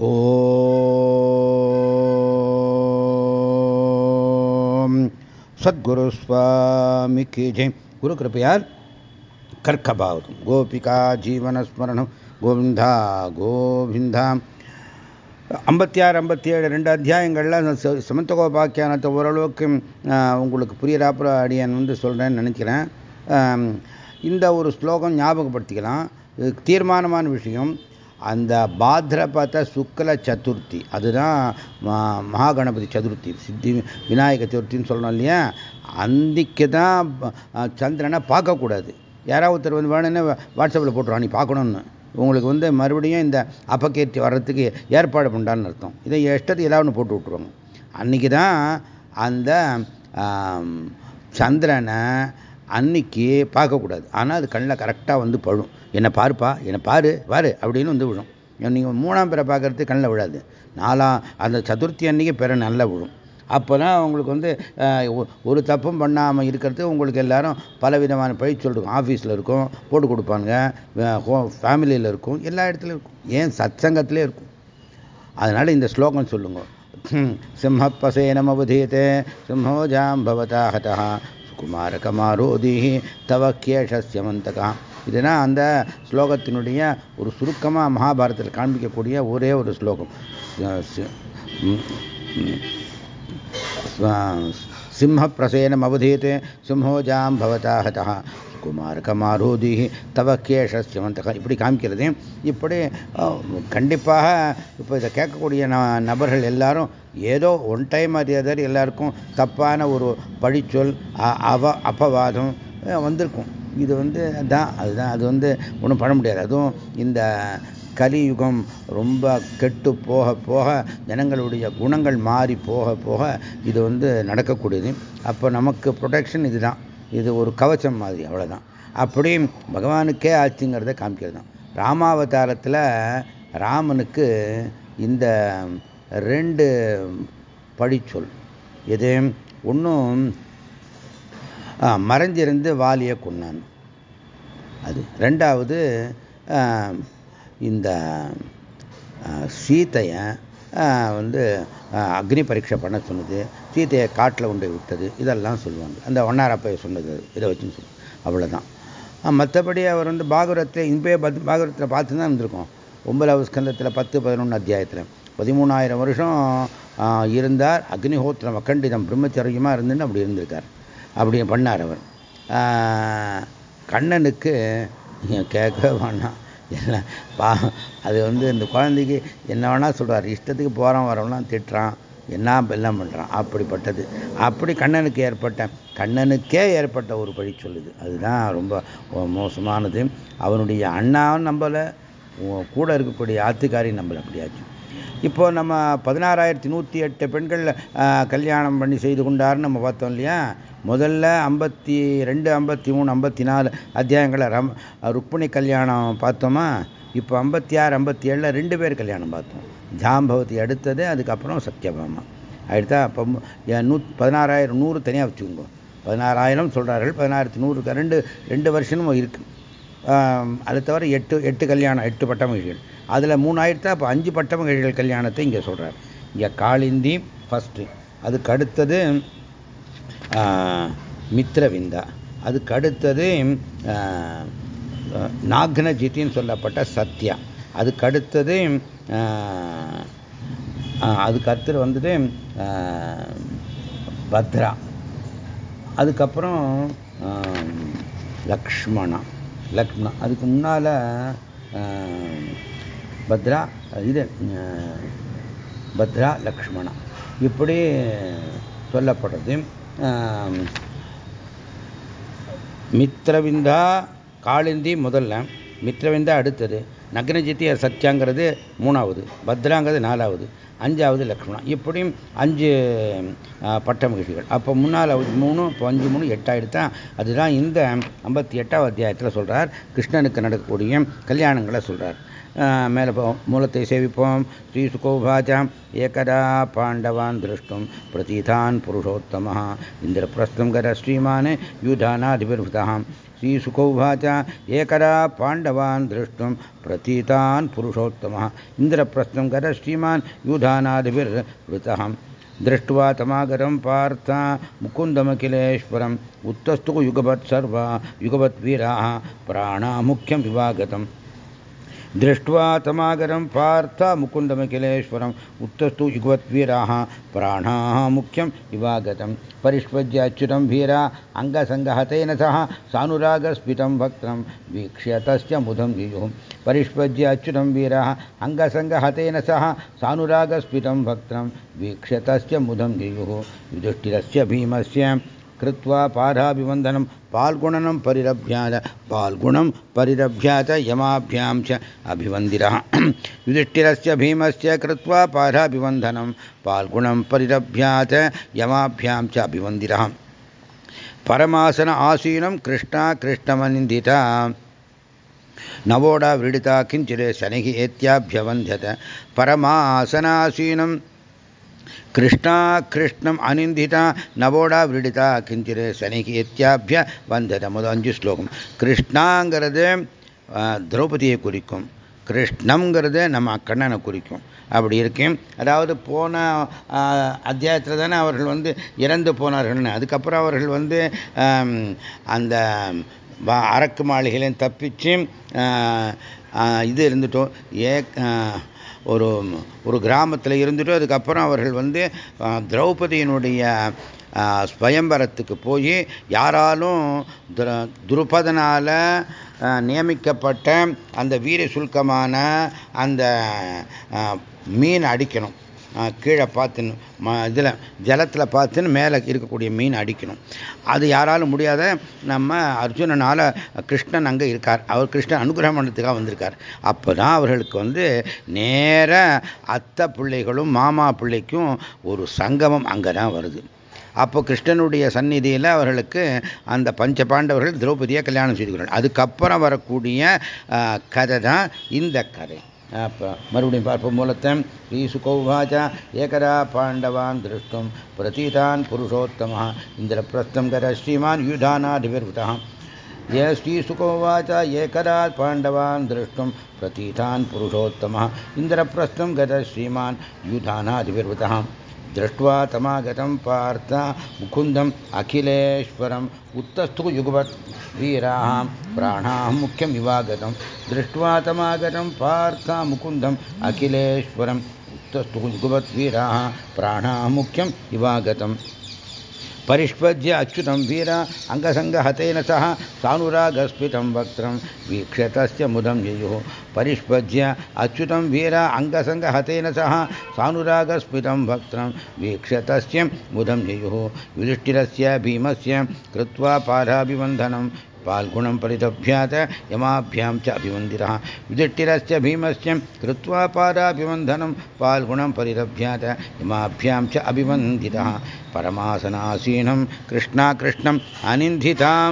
ஓம். சத்குரு சுவாமி கி ஜெய். குரு கிருப்பையால் கர்க்கபாவதும் கோபிகா ஜீவனஸ்மரணம் கோவிந்தா கோவிந்தா. ஐம்பத்தி ஆறு ஐம்பத்தி ஏழு ரெண்டு அத்தியாயங்களில் சமந்தகோபாக்கியானத்தை ஓரளவுக்கு உங்களுக்கு புரியறாப்புல அடியன் வந்து சொல்கிறேன்னு நினைக்கிறேன். இந்த ஒரு ஸ்லோகம் ஞாபகப்படுத்திக்கலாம். தீர்மானமான விஷயம். அந்த பாத்ரபத சுக்ல சதுர்த்தி. அதுதான் மகாகணபதி சதுர்த்தி. சித்தி விநாயக சதுர்த்தின்னு சொல்லணும் இல்லையா? அன்றைக்கு தான் சந்திரனை பார்க்கக்கூடாது. யாராவது ஒருத்தர் வந்து வேணும்னு வாட்ஸ்அப்பில் போட்டுருவான் நீ பார்க்கணுன்னு உங்களுக்கு வந்து மறுபடியும் இந்த அப்பக்கேற்றி வர்றதுக்கு ஏற்பாடு பண்ணான்னு அர்த்தம். இதை இஷ்டத்துக்கு ஏதாவது ஒன்று போட்டு விட்ருவாங்க அன்றைக்கி தான் அந்த சந்திரனை அன்னைக்கு பார்க்கக்கூடாது. ஆனால் அது கண்ணில் கரெக்டாக வந்து பழும் என்னை பாருப்பா என்னை பாரு பாரு அப்படின்னு வந்து விழும். நீங்கள் மூணாம் பேரை பார்க்கறது கண்ணில் விழாது. நாலாம் அந்த சதுர்த்தி அன்னைக்கு பிற நல்லா விழும். அப்போ தான் உங்களுக்கு வந்து ஒரு தப்பும் பண்ணாமல் இருக்கிறது உங்களுக்கு எல்லாரும் பலவிதமான பயிற்சி இருக்கும் ஆஃபீஸில் இருக்கும் போட்டு கொடுப்பாங்க ஃபேமிலியில் இருக்கும் எல்லா இடத்துலையும் இருக்கும். ஏன்? சத் சங்கத்திலே இருக்கும். அதனால் இந்த ஸ்லோகம் சொல்லுங்க. சிம்மப்பசேனம் அவதீதே சிம்மோ பவதா ஹதா குமாரகமாரோதி தவ கேஷஸ்யமந்தகா. இதுனா அந்த ஸ்லோகத்தினுடைய ஒரு சுருக்கமாக மகாபாரதத்தில் காண்பிக்கக்கூடிய ஒரே ஒரு ஸ்லோகம். சிம்மப்பிரசேனம் அவதீத் சிம்ஹோஜாம் பவதா ஹதா குமாரகமாரோதி தவ கேஷஸ்யமந்தகா இப்படி காமிக்கிறது. இப்படி கண்டிப்பாக இப்போ இதை கேட்கக்கூடிய நபர்கள் எல்லாரும் ஏதோ ஒன் டைம் அதர் எல்லாருக்கும் தப்பான ஒரு பழிச்சொல் அவ அப்பவாதம் வந்திருக்கும். இது வந்து தான் அதுதான். அது வந்து ஒன்றும் பண்ண முடியாது. அதுவும் இந்த கலியுகம் ரொம்ப கெட்டு போக போக ஜனங்களுடைய குணங்கள் மாறி போக போக இது வந்து நடக்கக்கூடியது. அப்போ நமக்கு ப்ரொடெக்ஷன் இதுதான். இது ஒரு கவச்சம் மாதிரி அவ்வளோதான் அப்படி பகவானுக்கே ஆச்சுங்கிறத காமிக்கிறது தான் ராமாவதாரத்தில் ராமனுக்கு இந்த ரெண்டு படிச்சொல் இது ஒன்றும் மறைஞ்சிருந்து வாலியை கொன்னான். அது. ரெண்டாவது இந்த சீத்தையை வந்து அக்னி பரீட்சை பண்ண சொன்னது சீத்தையை காட்டில் கொண்டு விட்டது இதெல்லாம் சொல்லுவாங்க. அந்த ஒன்னாரப்பை சொன்னது இதை வச்சுன்னு சொல்லுவாங்க. அவ்வளோதான் மற்றபடி அவர் வந்து பாகவரத்தில் இன்பே பாகவரத்தில் பார்த்து தான் இருந்திருக்கோம். ஒன்பதாவது ஸ்கந்தத்தில் பத்து பதினொன்று அத்தியாயத்தில். பதிமூணாயிரம் வருஷம் இருந்தார். அக்னிஹோத்திரம் அக்கண்டிதம் பிரம்மச்சரியமாக இருந்துன்னு அப்படி இருந்திருக்கார். அப்படி பண்ணார் அவர். கண்ணனுக்கு கேட்க வேணாம். எல்லாம் பா அது வந்து இந்த குழந்தைக்கு என்ன வேணால் சொல்கிறார் இஷ்டத்துக்கு போகிறான் வரவெல்லாம் திட்டுறான். என்ன எல்லாம் பண்ணுறான் அப்படிப்பட்டது. அப்படி கண்ணனுக்கு ஏற்பட்ட கண்ணனுக்கே ஏற்பட்ட ஒரு பழி சொல்லுது. அதுதான் ரொம்ப மோசமானது. அவனுடைய அண்ணாவும் நம்பலை. கூட இருக்கக்கூடிய ஆத்துக்காரையும் நம்பலை. அப்படியாச்சு. இப்போ நம்ம பதினாறாயிரத்தி நூற்றி எட்டு பெண்கள் கல்யாணம் பண்ணி செய்து கொண்டாருன்னு நம்ம பார்த்தோம் இல்லையா? முதல்ல ஐம்பத்தி ரெண்டு ஐம்பத்தி மூணு ஐம்பத்தி நாலு அத்தியாயங்களை ரம் ருக்மிணி கல்யாணம் பார்த்தோமா? இப்போ ஐம்பத்தி ஆறு ஐம்பத்தி ஏழில் ரெண்டு பேர் கல்யாணம் பார்த்தோம். ஜாம்பவதி அடுத்தது அதுக்கப்புறம் சத்யபாமா. அடுத்தா அப்போ நூ பதினாறாயிரம் நூறு தனியாக வச்சுக்கோங்க. பதினாறாயிரம் சொல்கிறார்கள் பதினாயிரத்தி நூறு ரெண்டு ரெண்டு வருஷமும் இருக்குது அது தவிர எட்டு எட்டு கல்யாணம் எட்டு பட்டமகிழிகள் அதில் மூணாயிரத்தா? அப்போ அஞ்சு பட்டமகிழிகள் கல்யாணத்தை இங்கே சொல்கிறார் இங்கே காளிந்தி ஃபஸ்ட்டு அதுக்கு அடுத்தது மித்ரவிந்தா. அதுக்கு அடுத்தது நாக்னஜித்தின்னு சொல்லப்பட்ட சத்யா. அதுக்கு அடுத்தது அதுக்கு அத்தர் வந்துட்டு பத்ரா. அதுக்கப்புறம் லக்ஷ்மணா. லக்ஷ்மணா. அதுக்கு முன்னால் பத்ரா இது பத்ரா லக்ஷ்மணா. இப்படி சொல்லப்படுறது மித்ரவிந்தா காளிந்தி முதல்ல. மித்ரவிந்தா அடுத்தது. நக்னஜித்தி சத்யாங்கிறது மூணாவது. பத்ராங்கிறது நாலாவது. அஞ்சாவது லக்ஷ்மணா. இப்படியும் அஞ்சு பட்ட மகிழ்ச்சிகள் அப்போ முன்னால் மூணு இப்போ அஞ்சு மூணு எட்டாயிடுத்தா அதுதான் இந்த ஐம்பத்தி எட்டாவது அத்தியாயத்தில் சொல்கிறார் கிருஷ்ணனுக்கு நடக்கக்கூடிய கல்யாணங்களை சொல்கிறார் मेलभवं मूलते विभवं श्रीसुकोभाजाम् एकदा पाण्डवान् द्रष्टुं प्रतीतान् पुरुषोत्तमः इन्द्रप्रस्थं गद श्रीमान् युधानाधिभिर्भृतः श्रीसुकौभाच एकदा पाण्डवान् द्रष्टुं प्रतीतान् पुरुषोत्तमः इन्द्रप्रस्थं गद श्रीमान् युधानादिभिर्वृतः दृष्ट्वा तमागरं पार्थ मुकुन्दमखिलेश्वरम् उत्तस्तुयुगवत् सर्वा युगवद्वीराः प्राणामुख्यं विवागतम् दृष्ट्वा तमागरं पार्थ मुकुन्दमखिलेश्वरम्। उत्तस्तु युगवद्वीराः प्राणाः मुख्यम् इवागतं परिष्वज्य अच्युतं वीरा अङ्गसङ्गहतेन सह सानुरागस्फितं भक्तं वीक्ष्य तस्य मुदं युयुः। परिष्वज्य अच्युतं वीरः अङ्गसङ्गहतेन सह सानुरागस्फितं भक्तं वीक्ष्य तस्य मुदं युयुः। युधिष्ठिरस्य भीमस्य कृत्वा पादाभिवन्दनं पाल्गुणनं परिरभ्यात पाल्गुणं परिरभ्यात यमाभ्यां च अभिवन्दिरः युधिष्ठिरस्य भीमस्य कृत्वा पादाभिवन्दनं पाल्गुणं परिरभ्यात यमाभ्यां च अभिवन्दिरः परमासन आसीनं कृष्णा कृष्णमनिन्दिता नवोडा व्रीडिता किञ्चिरे शनिः एत्याभ्यवन्ध्यत परमासनासीनं कृष्णा कृष्णम् अनिन्दिता நவோடா விடிதா கிஞ்சிரே சனிக்கு எத்தியாபிய வந்தத முதல் அஞ்சு ஸ்லோகம் கிருஷ்ணாங்கிறது திரௌபதியை குறிக்கும் கிருஷ்ணங்கிறது நம்ம கண்ணனை குறிக்கும் அப்படி இருக்கேன் அதாவது போன அத்தியாயத்தில் தானே அவர்கள் வந்து இறந்து போனார்கள்னு அதுக்கப்புறம் அவர்கள் வந்து அந்த அரக்கு மாளிகையிலையும் தப்பிச்சு இது இருந்துட்டோம் ஏ ஒரு ஒரு கிராமத்தில் இருந்துட்டு அதுக்கப்புறம் அவர்கள் வந்து திரௌபதியினுடைய ஸ்வயம்பரத்துக்கு போய் யாராலும் துருபதனால் நியமிக்கப்பட்ட அந்த வீர சுல்கமான அந்த மீன் அடிக்கணும். கீழே பார்த்துன்னு இதில் ஜலத்தில் பார்த்துன்னு மேலே இருக்கக்கூடிய மீன் அடிக்கணும். அது யாராலும் முடியாத நம்ம அர்ஜுனனால் கிருஷ்ணன் அங்கே இருக்கார். அவர் கிருஷ்ணன் அனுகிரகம் பண்ணுறதுக்காக வந்திருக்கார். அப்போ தான் அவர்களுக்கு வந்து நேர அத்தை பிள்ளைகளும் மாமா பிள்ளைக்கும் ஒரு சங்கமம் அங்கே தான் வருது. அப்போ கிருஷ்ணனுடைய சந்நிதியில் அவர்களுக்கு அந்த பஞ்ச பாண்டவர்கள் திரௌபதியை கல்யாணம் செய்துக்கிறார்கள். அதுக்கப்புறம் வரக்கூடிய கதை தான் இந்த கதை. மறுபடியும் பார்ப்போம் மூலத்தம் ஸ்ரீசுகௌவாச்ச ஏகதா பாண்டவான் திருஷ்டும் பிரதீதான் புருஷோத்தம இந்திரப்பிரஸ்தம் கத ஸ்ரீமான் யுதானாதிவிர்வதः ये श्रीसुकोवाच एकदा पाण्डवान् द्रष्टुं प्रतीतान् पुरुषोत्तमः इन्द्रप्रस्थं गतः श्रीमान् युधानादिविर्वृतः திருஷ்டுவா தமாகதம் பார்த்தா முகுந்தம் அகிலேஸ்வரம் உத்தஸ்து யுகுவத் வீராம் பிராணாம் முக்கியம் இவாகதம் திருஷ்டுவா தமாகதம் பார்த்தா முகுந்தம் அகிலேஸ்வரம் உத்தஸ்து யுகுவத் வீராக பிராணாம் முக்கியம் இவாகதம் परिष्वज्य अच्युतं वीर अङ्गसङ्गहतेन सह सानुरागस्फितं वक्त्रं वीक्ष्य तस्य मुदं ययुः। परिष्पज्य अच्युतं वीर अङ्गसङ्गहतेन सह सानुरागस्फितं वक्त्रं वीक्ष्य तस्य मुदं ययुः। युधिष्ठिरस्य भीमस्य कृत्वा पादाभिवन्दनं पाल्गुणं परितभ्यात यमाभ्यां च अभिवन्दिरः युधिष्ठिरस्य भीमस्य कृत्वा पादाभिवन्दनं पाल्गुणं परिरभ्यात यमाभ्यां च अभिवन्दितः परमासनासीनं कृष्णाकृष्णम् अनिन्दितां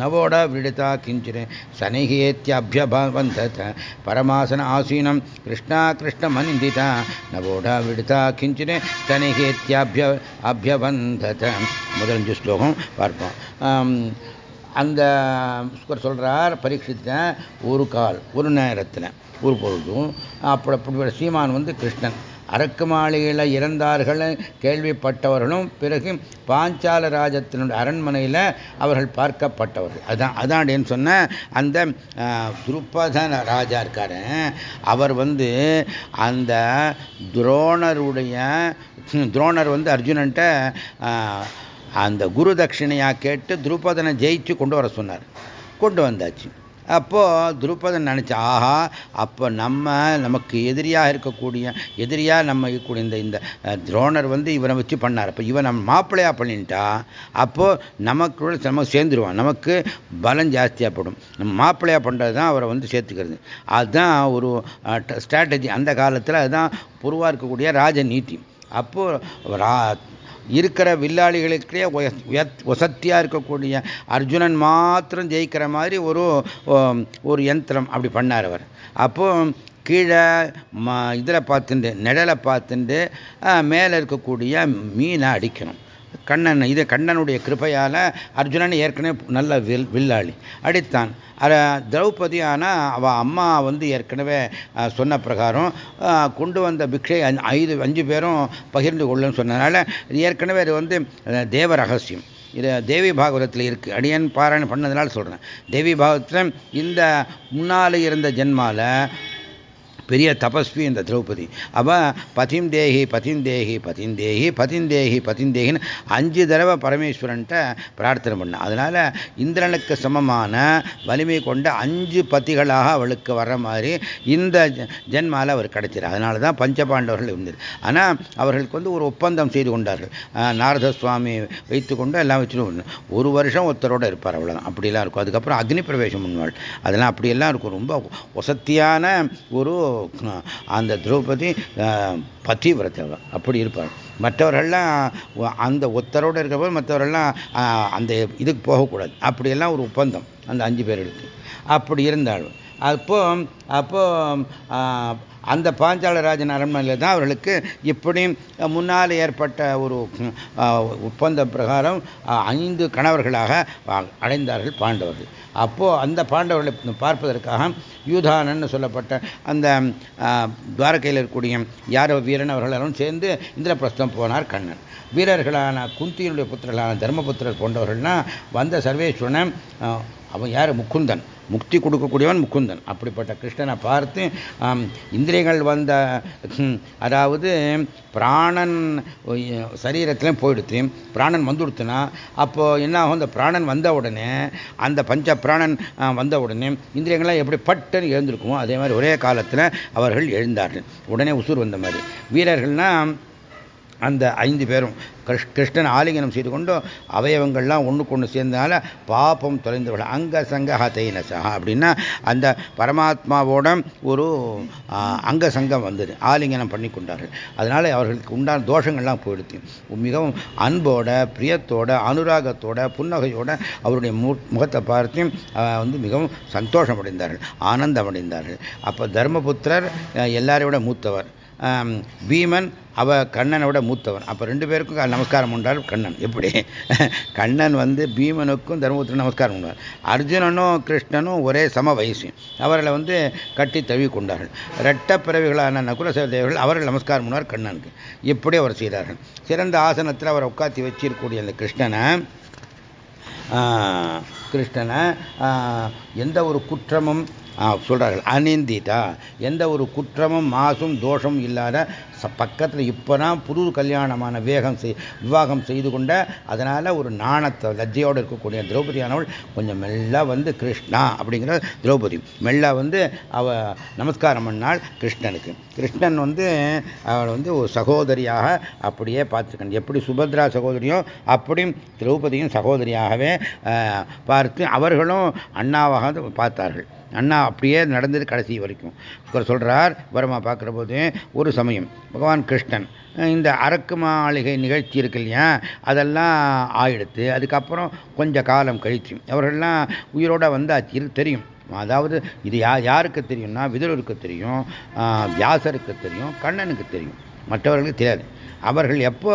नवोड व्रीडिता किञ्चिरे शनैहेत्यभ्यबन्धत परमासन आसीनं कृष्णाकृष्णमनिन्दिता नवोड व्रीडिता किञ्चिरे शनैहेत्याभ्य अभ्यबन्धत முதலஞ்சு ஸ்லோகம் பார்ப்போம் அந்த சொல்கிறார் பரீட்சித்த ஒரு கால் ஒரு நேரத்தில் ஒரு பொழுதும். அப்படி அப்படி சீமான் வந்து கிருஷ்ணன். அரக்கு மாளிகையில் இறந்தார்கள் கேள்விப்பட்டவர்களும் பிறகு பாஞ்சால ராஜத்தினுடைய அரண்மனையில் அவர்கள் பார்க்கப்பட்டவர்கள். அதான் அதான் சொன்ன அந்த துருப்பதன ராஜா இருக்கார். அவர் வந்து அந்த துரோணருடைய துரோணர் வந்து அர்ஜுனன்ட்ட அந்த குரு தட்சிணையாக கேட்டு துருபதனை ஜெயிச்சு கொண்டு வர சொன்னார். கொண்டு வந்தாச்சு. அப்போது துருபதன் நினச்சா ஆஹா அப்போ நம்ம நமக்கு எதிரியாக இருக்கக்கூடிய எதிரியாக நம்ம இருக்கக்கூடிய இந்த இந்த துரோணர் வந்து இவனை வச்சு பண்ணார். அப்போ இவன் நம்ம மாப்பிள்ளையாக பண்ணிட்டா அப்போது நமக்குள்ள நம்ம சேர்ந்துருவான். நமக்கு பலம் ஜாஸ்தியாக படும். நம்ம மாப்பிள்ளையாக பண்ணுறது தான் அவரை வந்து சேர்த்துக்கிறது. அதுதான் ஒரு ஸ்ட்ராட்டஜி அந்த காலத்தில் அதுதான் பொருவாக இருக்கக்கூடிய ராஜ ராஜநீதி அப்போது இருக்கிற வில்லாளிகளுக்கே வசத்தியாக இருக்கக்கூடிய அர்ஜுனன் மாத்திரம் ஜெயிக்கிற மாதிரி ஒரு ஒரு யந்திரம் அப்படி பண்ணார் அவர். அப்போ கீழே ம இதில் பார்த்துட்டு நிழலை பார்த்துட்டு மேலே இருக்கக்கூடிய மீனை அடிக்கணும். கண்ணன் இது கண்ணனுடைய கிருப்பையால் அர்ஜுனன் ஏற்கனவே நல்ல வில் வில்லாளி. அடித்தான். திரௌபதி ஆனால் அவள் அம்மா வந்து ஏற்கனவே சொன்ன பிரகாரம் கொண்டு வந்த பிக்ஷை ஐந்து அஞ்சு பேரும் பகிர்ந்து கொள்ளுன்னு சொன்னதுனால ஏற்கனவே அது வந்து தேவ ரகசியம். இது தேவி பாகவதத்தில் இருக்குது அடியன் பாராயணம் பண்ணதுனால சொல்கிறேன் தேவி பாகவத்தில் இந்த முன்னால் இருந்த ஜென்மால பெரிய தபஸ்வி இந்த திரௌபதி. அவள் பதிம் தேகி பதிம் தேகி பதிம் தேகி பதிம் தேகி பதிம் தேகின்னு அஞ்சு தடவை பரமேஸ்வரன்ட்ட பிரார்த்தனை பண்ண. அதனால் இந்திரனுக்கு சமமான வலிமை கொண்ட அஞ்சு பதிகளாக அவளுக்கு வர்ற மாதிரி இந்த ஜென்மாவில் அவர் கிடைச்சார். அதனால தான் பஞ்சபாண்டவர்கள் இருந்தது. ஆனால் அவர்களுக்கு வந்து ஒரு ஒப்பந்தம் செய்து கொண்டார்கள். நாரத சுவாமி வைத்து கொண்டு எல்லாம் வச்சுட்டு ஒரு வருஷம் ஒருத்தரோட இருப்பார் அவ்வளோதான் அப்படிலாம் இருக்கும். அதுக்கப்புறம் அக்னி பிரவேசம் பண்ணுவாள். அதெல்லாம் அப்படியெல்லாம் இருக்கும். ரொம்ப வசத்தியான ஒரு அந்த திரௌபதி பத்திவிரத்தை அப்படி இருப்பார். மற்றவர்கள்லாம் அந்த ஒத்தரோடு இருக்கிறப்போ மற்றவர்கள்லாம் அந்த இதுக்கு போகக்கூடாது. அப்படியெல்லாம் ஒரு ஒப்பந்தம் அந்த அஞ்சு பேர்களுக்கு. அப்படி இருந்தாள் அப்போ அப்போ அந்த பாஞ்சாலராஜன் அரண்மனையில் தான் அவர்களுக்கு இப்படி முன்னால் ஏற்பட்ட ஒரு ஒப்பந்த பிரகாரம் ஐந்து கணவர்களாக அடைந்தார்கள் பாண்டவர்கள். அப்போது அந்த பாண்டவர்களை பார்ப்பதற்காக யூதானன்னு சொல்லப்பட்ட அந்த துவாரகையில் இருக்கக்கூடிய யாரோ வீரன் அவர்களும் சேர்ந்து இந்திரபிரஸ்தம் போனார் கண்ணன். வீரர்களான குந்தியினுடைய புத்திரர்களான தர்மபுத்திரர் போன்றவர்கள்னா வந்த சர்வேஸ்வரனை அவன் யார்? முக்குந்தன் முக்தி கொடுக்கக்கூடியவன் முக்குந்தன் அப்படிப்பட்ட கிருஷ்ணனை பார்த்து இந்திரியங்கள் வந்த அதாவது பிராணன் சரீரத்திலையும் போயிடுத்து பிராணன் வந்துடுத்துனா அப்போ என்ன ஆகும் அந்த பிராணன் வந்த உடனே அந்த பஞ்ச பிராணன் வந்த உடனே இந்திரியங்கள்லாம் எப்படி பட்டுன்னு எழுந்திருக்குமோ அதே மாதிரி ஒரே காலத்தில் அவர்கள் எழுந்தார்கள். உடனே உசூர் வந்த மாதிரி. வீரர்கள்னால் அந்த ஐந்து பேரும் கிருஷ்ணன் ஆலிங்கனம் செய்து கொண்டு அவயவங்கள்லாம் ஒன்றுக்கு ஒன்று சேர்ந்தனால பாப்பம் தொலைந்து அங்க சங்க ஹதைனசா அப்படின்னா அந்த பரமாத்மாவோட ஒரு அங்க சங்கம் வந்தது. ஆலிங்கனம் பண்ணி கொண்டார்கள். அதனால் அவர்களுக்கு உண்டான தோஷங்கள்லாம் போயிடுச்சு மிகவும் அன்போட பிரியத்தோட அனுராகத்தோட புன்னகையோட அவருடைய முகத்தை பார்த்து வந்து மிகவும் சந்தோஷம் அடைந்தார்கள் ஆனந்தம் அடைந்தார்கள் அப்போ தர்மபுத்திரர் எல்லாரையோட மூத்தவர். பீமன் அவ கண்ணனை மூத்தவன். அப்போ ரெண்டு பேருக்கும் நமஸ்காரம் உண்டால் கண்ணன். எப்படி? கண்ணன் வந்து பீமனுக்கும் தர்மபுத்திரன் நமஸ்காரம் பண்ணுவார் அர்ஜுனனும் கிருஷ்ணனும் ஒரே சம வயசு அவர்களை வந்து கட்டி தழுவி கொண்டார்கள் இரட்ட பிறவிகளான நகுல தேவர்கள் அவர்கள் நமஸ்காரம் பண்ணுவார் கண்ணனுக்கு. எப்படி அவர் செய்தார்கள். சிறந்த ஆசனத்தில் அவர் உட்காத்தி வச்சிருக்கக்கூடிய அந்த கிருஷ்ணனை கிருஷ்ணனை எந்த ஒரு குற்றமும் சொல்கிறார்கள் அனிந்திதா எந்த ஒரு குற்றமும் மாசும் தோஷம் இல்லாத பக்கத்தில் இப்போ தான் புது கல்யாணமான வேகம் செய் விவாகம் செய்து கொண்ட அதனால் ஒரு நாணத்தை லஜ்ஜையோடு இருக்கக்கூடிய திரௌபதியானவள் கொஞ்சம் மெல்ல வந்து கிருஷ்ணா அப்படிங்கிற திரௌபதி. மெல்ல வந்து அவ நமஸ்காரம் பண்ணாள் கிருஷ்ணனுக்கு. கிருஷ்ணன் வந்து அவள் வந்து ஒரு சகோதரியாக அப்படியே பார்த்துக்கணும். எப்படி சுபத்ரா சகோதரியோ அப்படியும் திரௌபதியும் சகோதரியாகவே பார்த்து அவர்களும் அண்ணாவாக பார்த்தார்கள். அண்ணா அப்படியே நடந்தது கடைசி வரைக்கும். சொல்கிறார் வரமா பார்க்குற போது ஒரு சமயம் பகவான் கிருஷ்ணன். இந்த அரக்கு மாளிகை நிகழ்ச்சி இருக்கு இல்லையா? அதெல்லாம் ஆயிடுத்து அதுக்கப்புறம் கொஞ்ச காலம் கழிச்சு. அவர்கள்லாம் உயிரோட வந்தாச்சு தெரியும். அதாவது இது யா யாருக்கு தெரியும்னா விதுரருக்கு தெரியும் வியாசருக்கு தெரியும் கண்ணனுக்கு தெரியும். மற்றவர்களுக்கு தெரியாது. அவர்கள் எப்போ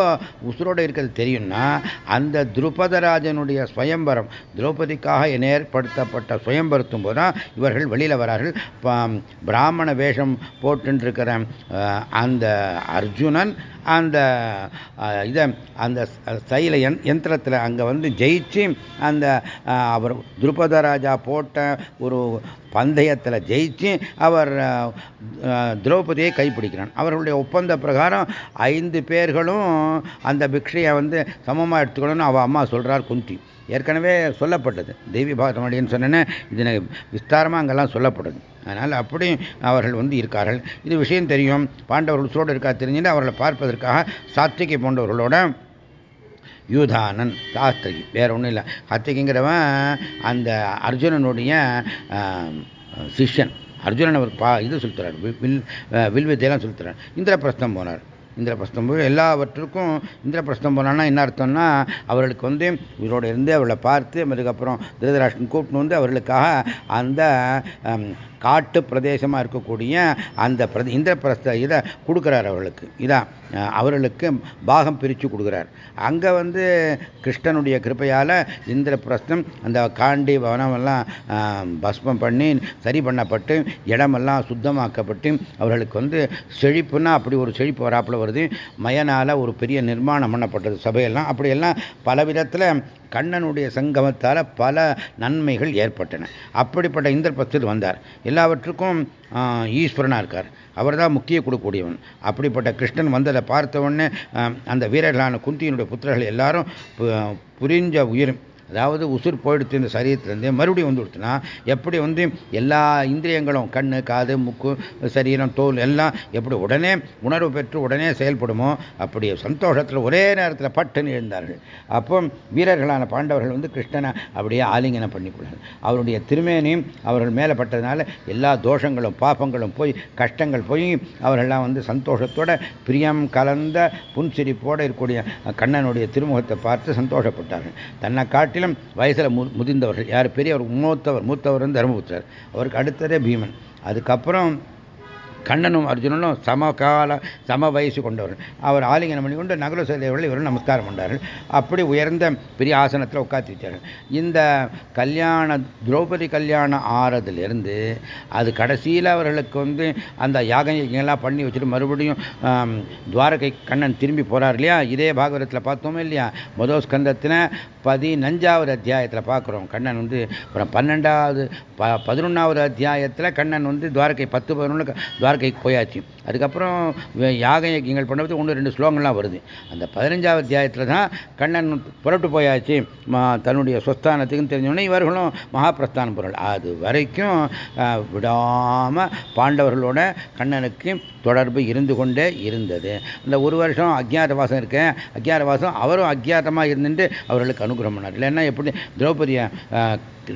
உசுரோடு இருக்கிறது தெரியும்னா அந்த துருபதராஜனுடைய சுயம்பரம் திரௌபதிக்காக ஏற்படுத்தப்பட்ட சுயம்பரத்தும் போது தான் இவர்கள் வெளியில் வரார்கள். பிராமண வேஷம் போட்டுருக்கிற அந்த அர்ஜுனன் அந்த இதை அந்த சைல யந்திரத்தில் அங்கே வந்து ஜெயிச்சு அந்த அவர் திருபதராஜா போட்ட ஒரு பந்தயத்தில் ஜெயிச்சு அவர் திரௌபதியை கைப்பிடிக்கிறான். அவர்களுடைய ஒப்பந்த பிரகாரம் ஐந்து பேர்களும் அந்த பிக்ஷையை வந்து சமமாக எடுத்துக்கணும்னு அவள் அம்மா சொல்கிறார் குந்தி. ஏற்கனவே சொல்லப்பட்டது. தேவி பாகத்தமடின்னு சொன்னேன்னு இது விஸ்தாரமாக அங்கெல்லாம் சொல்லப்பட்டது. அதனால் அப்படி அவர்கள் வந்து இருக்கார்கள். இது விஷயம் தெரியும். பாண்டவர்கள் சோடு இருக்கா தெரிஞ்சுட்டு அவர்களை பார்ப்பதற்காக சாத்திகை போன்றவர்களோட யூதானன் சாஸ்திரி வேற ஒன்றும் இல்லை. கார்த்திகிங்கிறவன் அந்த அர்ஜுனனுடைய சிஷ்யன். அர்ஜுனன் அவர் பா இது சொல்லுறார் வில் வில்வித்தையெல்லாம் சொல்லுறார் இந்திரபிரஸ்தம் போனார். இந்திரபிரஸ்தம் போய் எல்லாவற்றுக்கும் இந்திரபிரஸ்தம் போனான்னா என்ன அர்த்தம்னா அவர்களுக்கு வந்து இவரோட இருந்து அவளை பார்த்து அதுக்கப்புறம் திருதராஷ்டன் கூப்பிட்டு வந்து அவர்களுக்காக அந்த காட்டு பிரதேசமாக இருக்கக்கூடிய அந்த பிர இந்திரபிரஸ்த இதை கொடுக்குறார் அவர்களுக்கு. இதான் அவர்களுக்கு பாகம் பிரித்து கொடுக்குறார். அங்கே வந்து கிருஷ்ணனுடைய கிருப்பையால் இந்திரபிரஸ்தம் அந்த காண்டி வனமெல்லாம் பஸ்மம் பண்ணி சரி பண்ணப்பட்டு இடமெல்லாம் சுத்தமாக்கப்பட்டு அவர்களுக்கு வந்து செழிப்புன்னா அப்படி ஒரு செழிப்பு வராப்பில் வருது மயனால் ஒரு பெரிய நிர்மாணம் பண்ணப்பட்டது சபையெல்லாம். அப்படியெல்லாம் பல விதத்தில் கண்ணனுடைய சங்கமத்தால் பல நன்மைகள் ஏற்பட்டன. அப்படிப்பட்ட இந்திரபஸ்தில் வந்தார். எல்லாவற்றுக்கும் ஈஸ்வரனாக இருக்கார். அவர் தான் முக்கிய கொடுக்கக்கூடியவன். அப்படிப்பட்ட கிருஷ்ணன் வந்ததை பார்த்த உடனே அந்த வீரர்களான குந்தியினுடைய புத்திரர்கள் எல்லாரும் புரிஞ்ச உயிர் அதாவது உசுர் போயிடுத்து இந்த சரீரத்திலேருந்து மறுபடியும் வந்து எப்படி வந்து எல்லா இந்திரியங்களும் கண் காது முக்கு சரீரம் தோல் எல்லாம் எப்படி உடனே உணர்வு பெற்று உடனே செயல்படுமோ அப்படி சந்தோஷத்தில் ஒரே நேரத்தில் பட்டுன்னு எழுந்தார்கள். அப்போ வீரர்களான பாண்டவர்கள் வந்து கிருஷ்ணனை அப்படியே ஆலிங்கனம் பண்ணிக்கொள்ளார்கள் அவருடைய திருமேனியும் அவர்கள் மேலே பட்டதுனால எல்லா தோஷங்களும் பாப்பங்களும் போய் கஷ்டங்கள் போய் அவர்கள்லாம் வந்து சந்தோஷத்தோட பிரியம் கலந்த புன்சிரிப்போடு இருக்கக்கூடிய கண்ணனுடைய திருமுகத்தை பார்த்து சந்தோஷப்பட்டார்கள். தன்னை காட்டி காட்டிலும் வயசில் மு முதிர்ந்தவர்கள் யார் பெரியவர் மூத்தவர் மூத்தவர் வந்து தர்மபுத்திரர். அவருக்கு அடுத்ததே பீமன். அதுக்கப்புறம் கண்ணனும் அர்ஜுனனும் சமகால சம வயசு கொண்டவர்கள். அவர் ஆலிங்கனம் பண்ணி கொண்டு நகர சேதையவர்கள் இவர்கள் நமஸ்காரம் பண்ணார்கள் அப்படி உயர்ந்த பெரிய ஆசனத்தில் உட்காந்து வச்சார்கள் இந்த கல்யாண திரௌபதி கல்யாணம் ஆறதுலேருந்து அது கடைசியில் அவர்களுக்கு வந்து அந்த யாகங்கள்லாம் பண்ணி வச்சுட்டு மறுபடியும் துவாரகை கண்ணன் திரும்பி போகிறார் இல்லையா? இதே பாகவதத்தில் பார்த்தோமே இல்லையா? முதல் ஸ்கந்தத்தில் பதினஞ்சாவது அத்தியாயத்தில் பார்க்குறோம். கண்ணன் வந்து அப்புறம் பன்னெண்டாவது ப பதினொன்றாவது அத்தியாயத்தில் கண்ணன் வந்து துவாரகை பத்து பதினொன்று துவாரகைக்கு போயாச்சு. அதுக்கப்புறம் யாக யக்கியங்கள் பண்ணுறது ஒன்று ரெண்டு ஸ்லோகங்கள்லாம் வருது. அந்த பதினஞ்சாவது அத்தியாயத்தில் தான் கண்ணன் புறட்டு போயாச்சு. தன்னுடைய சொஸ்தானத்துக்குன்னு தெரிஞ்சோடனே இவர்களும் மகாபிரஸ்தானம் பொருள் அது வரைக்கும் விடாமல் பாண்டவர்களோட கண்ணனுக்கு தொடர்பு இருந்து கொண்டே இருந்தது. இந்த ஒரு வருஷம் அக்ஞாதவாசம் இருக்கேன் அக்ஞாதவாசம் அவரும் அக்ஞாதமாக இருந்துட்டு அவர்களுக்கு அனுகிரகம் பண்ணார். இல்லைன்னா எப்படி திரௌபதியை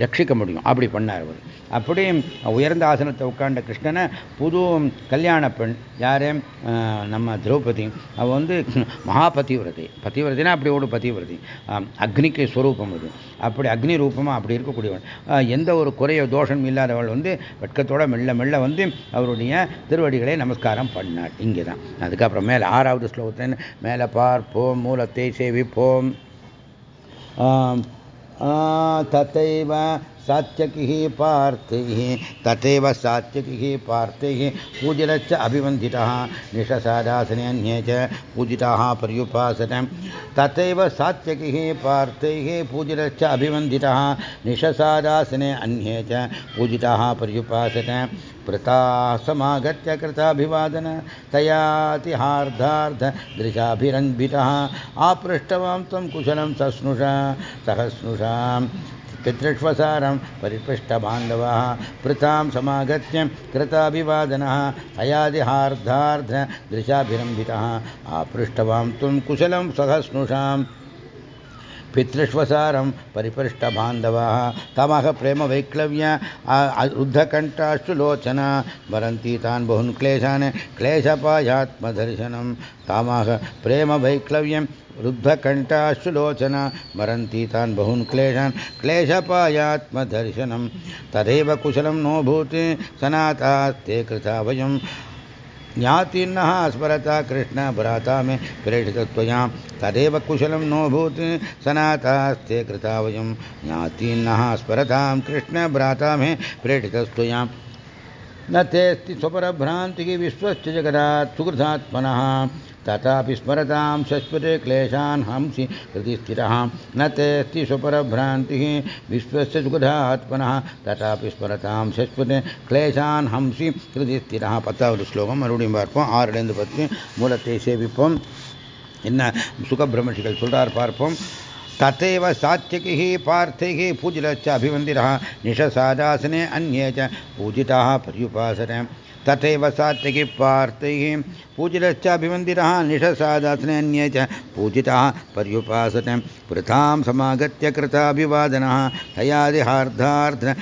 ரட்சிக்க முடியும். அப்படி பண்ணார் அவர். அப்படி உயர்ந்த ஆசனத்தை உட்காண்ட கிருஷ்ணனை புது கல்யாண பெண் யார்? நம்ம திரௌபதி. அவள் வந்து மகாபதிவிரதி. பதிவிரதினா அப்படி ஒரு பதிவிரதி. அக்னிக்கு ஸ்வரூபம் அது. அப்படி அக்னி ரூபமாக அப்படி இருக்கக்கூடியவன். எந்த ஒரு குறைய தோஷம் இல்லாதவள் வந்து வெட்கத்தோடு மெல்ல மெல்ல வந்து அவருடைய திருவடிகளை நமஸ்காரம் பண்ணாள். இங்கே தான் அதுக்கப்புறம் மேலே ஆறாவது ஸ்லோகத்தின் மேலே பார்ப்போம் மூலத்தை சேவிப்போம். தத்தைவ सात्यकिः पार्थैः तथैव सात्यकिः पार्थैः पूजितश्च अभिवन्दितः, निशसादासने अन्ये च पूजिताः पर्युपासते तथैव सात्यकिः पार्थैः पूजितश्च निशसादासने अन्ये च पूजिताः पर्युपासते प्रता समागत्य कृताभिवादन तयातिहार्धार्धदृशाभिरन्वितः आपृष्टवां त्वं कुशलं सस्नुषा, सहस्नुषाम्। पितृष्वसारं पृथा पृथां समागत्य कृताभिवादनः अयादिहार्धार्धदृशाभिरम्भितः आपृष्टवां त्वं कुशलं सहस्नुषाम्। पितृष्वसारं परिपृष्टबान्धवः तमः प्रेमवैक्लव्य रुद्धकण्ठाश्रुलोचना वरन्ति तान् बहुन् क्लेशान्, क्लेशपायात्मदर्शनं। तामः प्रेमवैक्लव्यं रुद्धकण्ठाश्रुलोचना मरन्ति तान् बहुन् क्लेशान्, क्लेशपायात्मदर्शनं। तदेव कुशलं नो भूति, सनातास्ते कृता ज्ञातिर्नः स्मरता कृष्ण भ्राता मे प्रेषितया तदेव कुशलं नो भूत् सनातास्ते कृता वयं स्मरतां कृष्ण भ्राता मे प्रेषितया न तेस्ति स्वपरभ्रान्तिः विश्वस्य जगदात् तथापि स्मरतां शश्वते क्लेशान् हंसि हृदि स्थिरः न तेऽस्ति स्वपरभ्रान्तिः विश्वस्य सुखदात्मनः तथापि स्मरतां शश्वते क्लेशान् हंसि ஹிருதி ஸ்திரா பத்தாவது ஸ்லோகம் மறுபடியும் பார்ப்போம் ஆறுலேருந்து பத்து மூலத்தை சேவிப்போம் என்ன சுகபிரமஷிகள் சொல்றார் பார்ப்போம் तथैव सात्यकिः पार्थैः पूजितश्च अभिवन्दिरः निशसादासने अन्ये च पूजिताः पर्युपासने तथैव सात्विकी पार्थैः पूजितश्चाभिमन्दिरः निषसादासनेऽन्ये च पूजितः पर्युपासते। वृथां समागत्य कृताभिवादनः। हयादिहार्धार्ध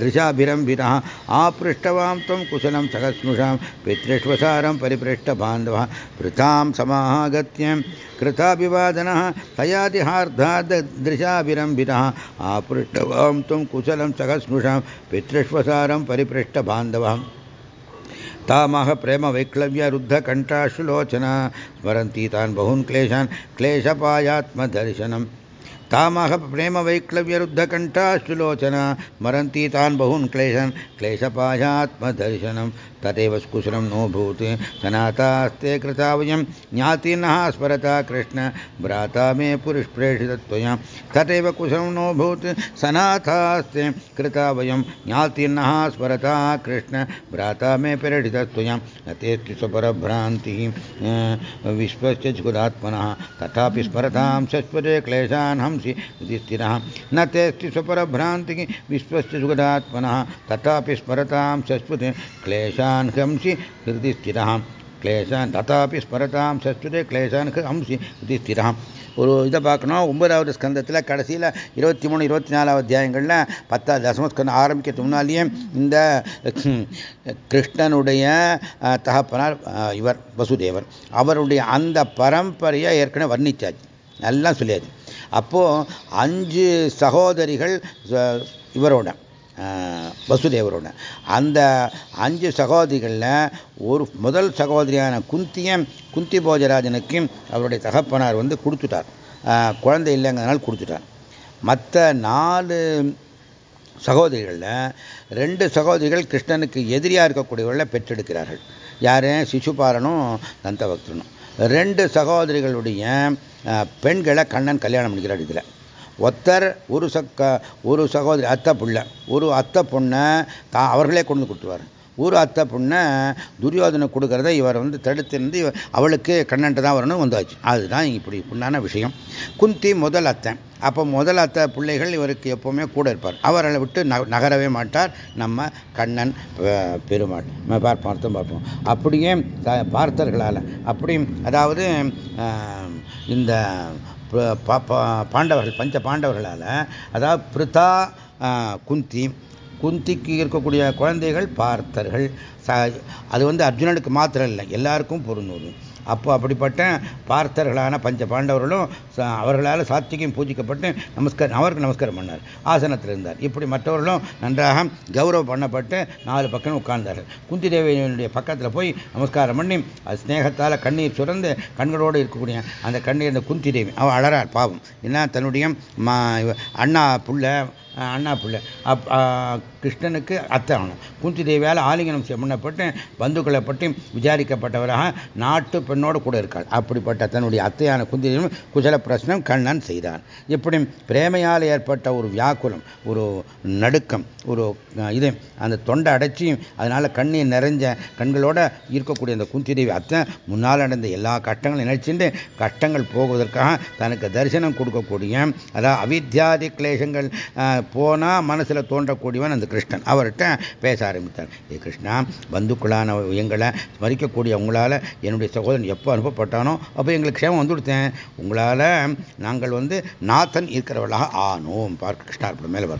दृशाभिरम्भितः। आपृष्टवां त्वं कुशलं सहस्नुषां पितृष्वसारं परिपृष्टबान्धवः वृथां समागत्य कृताभिवादनः। हयादिहार्धादृशाभिरम्भितः आपृष्टवां त्वं कुशलं सहस्नुषां पितृष्वसारं परिपृष्टबान्धवः तामह प्रेम वैक्लव्यरुद्धकण्ठाशुलोचना स्मरन्ति तान् बहून् क्लेशान् क्लेशपायात्मदर्शनम् तामह प्रेम वैक्लव्यरुद्धकण्ठाशुलोचना स्मरन्ति तान् बहून् क्लेशान् क्लेशपायात्मदर्शनम् तदेव कुशलं नो भूत्। सनातास्ते कृता वयं ज्ञातिनः स्मरता कृष्ण। भ्राता मे पुरुष्प्रेषितत्वया तदेव कुशलं नो भूत्। सनाथास्ते कृता वयं ज्ञातिनः स्मरता कृष्ण। भ्राता मे प्रेषितत्वया। न तेऽस्ति स्वपरभ्रान्तिः विश्वस्य जुगुदात्मनः तथापि स्मरतां शश्वते क्लेशान् हंसि इति न तेऽस्ति स्वपरभ्रान्तिः। विश्वस्य जुगदात्मनः तथापि स्मरतां शश्वते क्लेशान् क्लेशान् हंसि हृदि स्थिरः கிளேஷான் ததாபி ஸ்மரதாம் சஸ்வதே கிளேஷானுக்கு அம்சி இது ஸ்திரம் ஒரு இதை பார்க்கணும். ஒன்பதாவது ஸ்கந்தத்தில் கடைசியில் இருபத்தி மூணு இருபத்தி நாலாவது அத்தியாயங்களில் பத்தாவது தசமஸ்கந்தம் ஆரம்பிக்கிறதுக்கு முன்னாலேயே இந்த கிருஷ்ணனுடைய தகப்பனார் இவர் வசுதேவர் அவருடைய அந்த பரம்பரையை ஏற்கனவே வர்ணித்தாச்சு நல்லா சொல்லியாது அப்போது அஞ்சு சகோதரிகள் இவரோட. வசுதேவரோட அந்த அஞ்சு சகோதரிகளில் ஒரு முதல் சகோதரியான குந்தியன் குந்தி போஜராஜனுக்கு அவருடைய தகப்பனார் வந்து கொடுத்துட்டார். குழந்தை இல்லைங்கிறதுனால கொடுத்துட்டார். மற்ற நாலு சகோதரிகளில் ரெண்டு சகோதரிகள் கிருஷ்ணனுக்கு எதிரியாக இருக்கக்கூடியவர்களை பெற்றெடுக்கிறார்கள். யார்? சிசுபாலனும் தந்தபக்தனும். ரெண்டு சகோதரிகளுடைய பெண்களை கண்ணன் கல்யாணம் பண்ணிக்கிறார் இதில். ஒத்தர் ஒரு சக்க ஒரு சகோதரி அத்தை பிள்ளை. ஒரு அத்தை பொண்ணை தா அவர்களே கொண்டு கொடுத்துருவார். ஒரு அத்தை பொண்ணை துரியோதனை கொடுக்கறத இவர் வந்து தடுத்திருந்து அவளுக்கு கண்ணன்ட்டு தான் வரணும் வந்தாச்சு. அதுதான் இப்படி உண்டான விஷயம். குந்தி முதல் அத்தை. அப்போ முதல் அத்தை பிள்ளைகள் இவருக்கு எப்போவுமே கூட இருப்பார். அவர்களை விட்டு நகரவே மாட்டார். நம்ம கண்ணன் பெருமாள். பார்த்தோம் பார்ப்போம் அப்படியே பார்த்தர்களால். அப்படியும் அதாவது இந்த பாண்டவர்கள் பஞ்ச பாண்டவர்களால் அதாவது பிரிதா குந்தி குந்திக்கு இருக்கக்கூடிய குழந்தைகள் பார்த்தர்கள். அது வந்து அர்ஜுனனுக்கு மாத்திரம் இல்லை எல்லாருக்கும் பொருந்தும். அப்போ அப்படிப்பட்ட பார்த்தர்களான பஞ்ச பாண்டவர்களும் அவர்களால் சாத்தியம் பூஜிக்கப்பட்டு நமஸ்காரம் அவருக்கு நமஸ்காரம் பண்ணார். ஆசனத்தில் இருந்தார். இப்படி மற்றவர்களும் நன்றாக கௌரவம் பண்ணப்பட்டு நாலு பக்கம் உட்கார்ந்தார்கள். குந்தி தேவியினுடைய பக்கத்தில் போய் நமஸ்காரம் பண்ணி அது ஸ்நேகத்தால் கண்ணீர் சுரந்து கண்களோடு இருக்கக்கூடிய அந்த கண்ணீர் அந்த குந்தி தேவி அவள் அழறார் பாவம். என்ன தன்னுடைய அண்ணா புள்ள அண்ணா பிள்ளை. அப் கிருஷ்ணனுக்கு அத்தை ஆகணும். குந்தி தேவியால் ஆலிங்கனம் பண்ணப்பட்டு பந்துக்களை பற்றி விசாரிக்கப்பட்டவராக நாட்டு பெண்ணோடு கூட இருக்காள் அப்படிப்பட்ட தன்னுடைய அத்தையான குந்தி தேவி குசல பிரசனம் கண்ணன் செய்தான் இப்படி பிரேமையால் ஏற்பட்ட ஒரு வியாக்குலம் ஒரு நடுக்கம் ஒரு இது அந்த தொண்டை அடைச்சி அதனால கண்ணீர் நிறைஞ்ச கண்களோட இருக்கக்கூடிய அந்த குந்தி தேவி அத்தை முன்னால் நடந்த எல்லா கஷ்டங்களும் நினைச்சுட்டு கஷ்டங்கள் போகுவதற்காக தனக்கு தரிசனம் கொடுக்கக்கூடிய அதாவது அவித்யாதி கிளேசங்கள் போனால் மனசில் தோன்றக்கூடியவன் அந்த கிருஷ்ணன். அவர்கிட்ட பேச ஆரம்பித்தார். ஏ கிருஷ்ணா பந்துக்களான எங்களை ஸ்மரிக்கக்கூடிய உங்களால் என்னுடைய சகோதரன் எப்போ அனுப்பப்பட்டானோ அப்போ எங்களுக்கு க்ஷேமம் வந்து கொடுத்தேன். உங்களால் நாங்கள் வந்து நாத்தன் இருக்கிறவர்களாக ஆனோம். பார்க்க கிருஷ்ணா மேலே